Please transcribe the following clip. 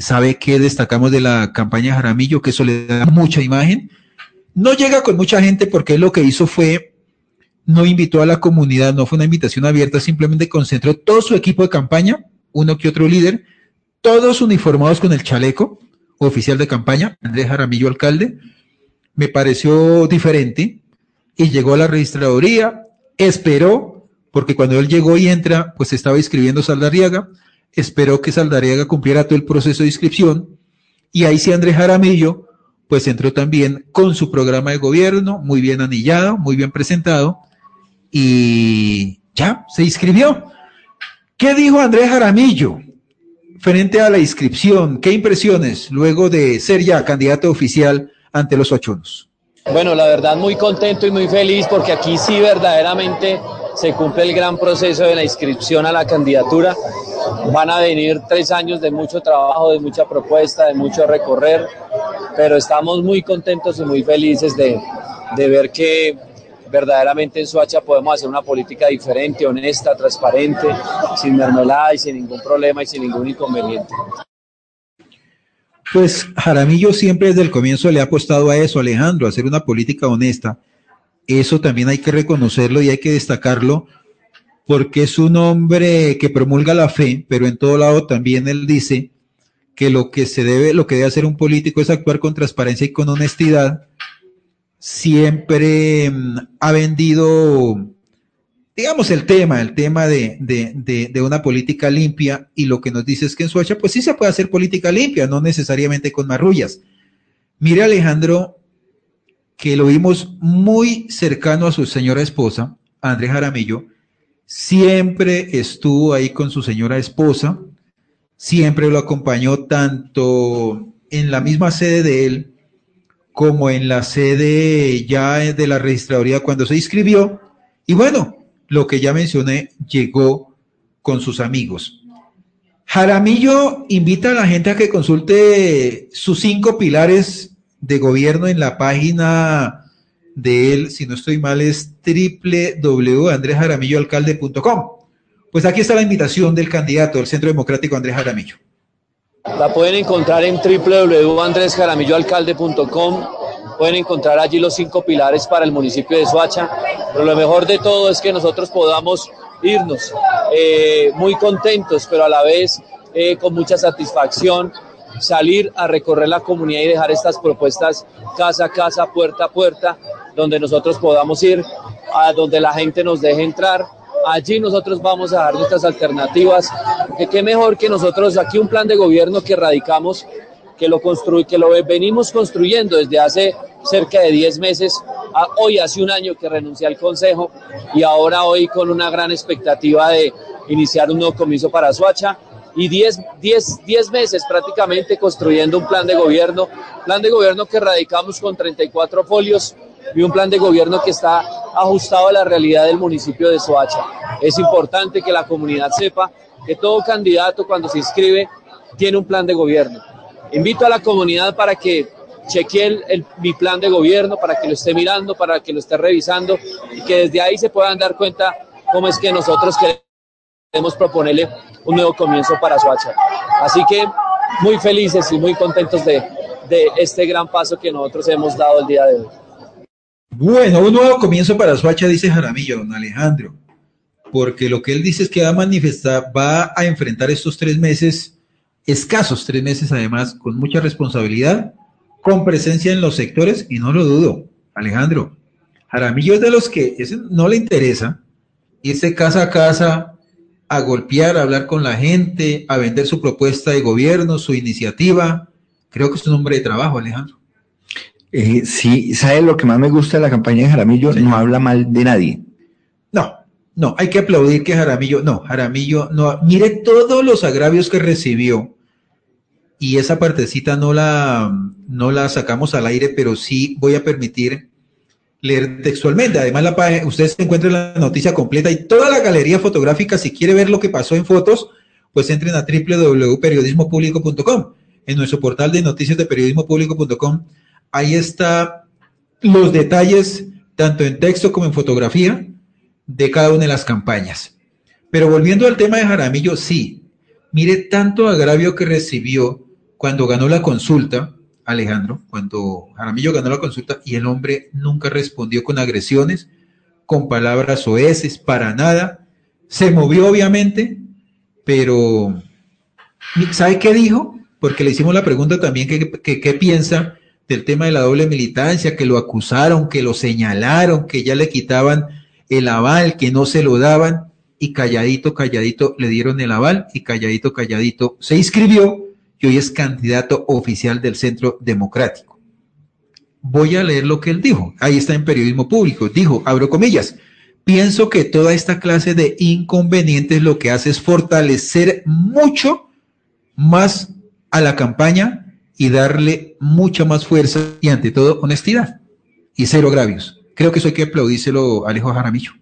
sabe que destacamos de la campaña Jaramillo, que eso le da mucha imagen. No llega con mucha gente porque lo que hizo fue, no invitó a la comunidad, no fue una invitación abierta, simplemente concentró todo su equipo de campaña, uno que otro líder, todos uniformados con el chaleco oficial de campaña, Andrés Jaramillo, alcalde. Me pareció diferente y llegó a la registraduría, esperó, porque cuando él llegó y entra, pues estaba inscribiendo Saldarriaga, esperó que Saldarriaga cumpliera todo el proceso de inscripción y ahí sí Andrés Jaramillo pues entró también con su programa de gobierno, muy bien anillado, muy bien presentado y ya, se inscribió. ¿Qué dijo Andrés Jaramillo frente a la inscripción? ¿Qué impresiones luego de ser ya candidato oficial ante los ochonos? Bueno, la verdad muy contento y muy feliz porque aquí sí verdaderamente se cumple el gran proceso de la inscripción a la candidatura. Van a venir tres años de mucho trabajo, de mucha propuesta, de mucho recorrer, pero estamos muy contentos y muy felices de, de ver que verdaderamente en Suacha podemos hacer una política diferente, honesta, transparente, sin mermelada y sin ningún problema y sin ningún inconveniente. Pues Jaramillo siempre desde el comienzo le ha apostado a eso, Alejandro, hacer una política honesta. Eso también hay que reconocerlo y hay que destacarlo porque es un hombre que promulga la fe, pero en todo lado también él dice que lo que se debe, lo que debe hacer un político es actuar con transparencia y con honestidad. Siempre mm, ha vendido digamos, el tema, el tema de, de, de, una política limpia y lo que nos dice es que en Suacha, pues sí se puede hacer política limpia, no necesariamente con marrullas. Mire, Alejandro, que lo vimos muy cercano a su señora esposa, Andrés Jaramillo, siempre estuvo ahí con su señora esposa, siempre lo acompañó tanto en la misma sede de él como en la sede ya de la registraduría cuando se inscribió. Y bueno, lo que ya mencioné, llegó con sus amigos. Jaramillo invita a la gente a que consulte sus cinco pilares de gobierno en la página de él, si no estoy mal, es www.andresjaramilloalcalde.com. Pues aquí está la invitación del candidato del Centro Democrático Andrés Jaramillo. La pueden encontrar en www.andresjaramilloalcalde.com pueden encontrar allí los cinco pilares para el municipio de Soacha. Pero lo mejor de todo es que nosotros podamos irnos eh, muy contentos, pero a la vez eh, con mucha satisfacción, salir a recorrer la comunidad y dejar estas propuestas casa a casa, puerta a puerta, donde nosotros podamos ir, a donde la gente nos deje entrar. Allí nosotros vamos a dar nuestras alternativas. Qué mejor que nosotros aquí un plan de gobierno que radicamos que lo, que lo venimos construyendo desde hace cerca de 10 meses, hoy hace un año que renuncié al Consejo y ahora hoy con una gran expectativa de iniciar un nuevo comienzo para Suacha y 10, 10, 10 meses prácticamente construyendo un plan de gobierno, plan de gobierno que radicamos con 34 folios y un plan de gobierno que está ajustado a la realidad del municipio de Soacha. Es importante que la comunidad sepa que todo candidato cuando se inscribe tiene un plan de gobierno Invito a la comunidad para que chequee el, mi plan de gobierno, para que lo esté mirando, para que lo esté revisando y que desde ahí se puedan dar cuenta cómo es que nosotros queremos proponerle un nuevo comienzo para Soacha. Así que muy felices y muy contentos de, de este gran paso que nosotros hemos dado el día de hoy. Bueno, un nuevo comienzo para Soacha, dice Jaramillo, don Alejandro, porque lo que él dice es que va a manifestar, va a enfrentar estos tres meses escasos tres meses además, con mucha responsabilidad, con presencia en los sectores, y no lo dudo, Alejandro, Jaramillo es de los que no le interesa irse casa a casa a golpear, a hablar con la gente, a vender su propuesta de gobierno, su iniciativa. Creo que es un hombre de trabajo, Alejandro. Eh, sí, ¿sabe lo que más me gusta de la campaña de Jaramillo? No habla mal de nadie. No, no, hay que aplaudir que Jaramillo, no, Jaramillo, no, mire todos los agravios que recibió y esa partecita no la, no la sacamos al aire, pero sí voy a permitir leer textualmente. Además, la página, ustedes encuentran la noticia completa y toda la galería fotográfica. Si quiere ver lo que pasó en fotos, pues entren a www.periodismopublico.com. En nuestro portal de noticias de periodismopublico.com, ahí está los detalles, tanto en texto como en fotografía, de cada una de las campañas. Pero volviendo al tema de Jaramillo, sí, mire tanto agravio que recibió cuando ganó la consulta, Alejandro, cuando Jaramillo ganó la consulta y el hombre nunca respondió con agresiones, con palabras oeces, para nada. Se movió obviamente, pero ¿sabe qué dijo? Porque le hicimos la pregunta también, ¿qué, piensa del tema de la doble militancia? Que lo acusaron, que lo señalaron, que ya le quitaban el aval, que no se lo daban, y calladito, calladito le dieron el aval, y calladito, calladito se inscribió y hoy es candidato oficial del Centro Democrático. Voy a leer lo que él dijo. Ahí está en periodismo público. Dijo, abro comillas, pienso que toda esta clase de inconvenientes lo que hace es fortalecer mucho más a la campaña y darle mucha más fuerza y ante todo honestidad y cero agravios. Creo que eso hay que aplaudírselo a Alejo Jaramillo.